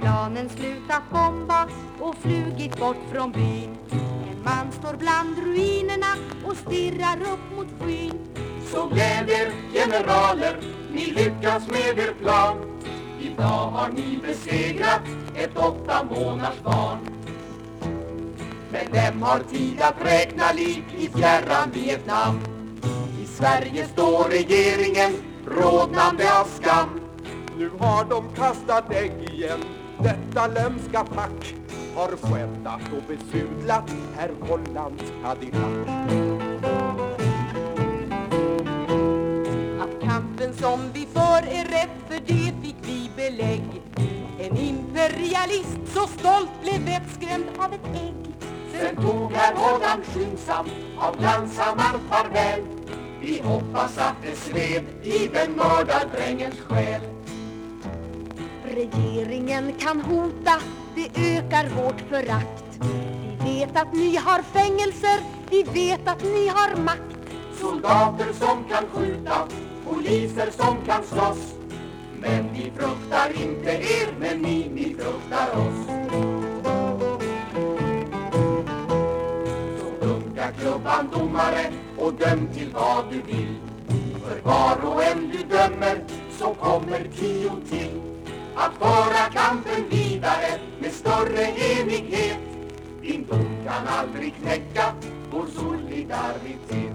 planen slutat bomba och flugit bort från byn. En man står bland ruinerna och stirrar upp mot skyn. Så gläd er generaler, ni lyckas med er plan. Idag har ni besegrat ett åtta månaders barn. Men vem har tid att räkna liv i fjärran Vietnam? I Sverige står regeringen rodnande av skam. Nu har de kastat ägg igen. Detta lömska pack Har skändat och besudlat herr Hollands Cadillac. Att kampen som vi för är rätt för det fick vi belägg. En imperialist så stolt blev vettskrämd av ett ägg. Sen tog herr Holland skyndsamt av landsammar farväl. Vi hoppas att det sved i den mördardrängens själ Regeringen kan hota, det ökar vårt förakt. Vi vet att ni har fängelser, vi vet att ni har makt. Soldater som kan skjuta, poliser som kan slåss. Men vi fruktar inte er, men ni, ni fruktar oss. Så dunka klubban domare och döm till vad du vill. För var och en du dömer så kommer tio till. Att föra kampen vidare med större enighet. Din dom kan aldrig knäcka vår solidaritet.